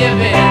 living.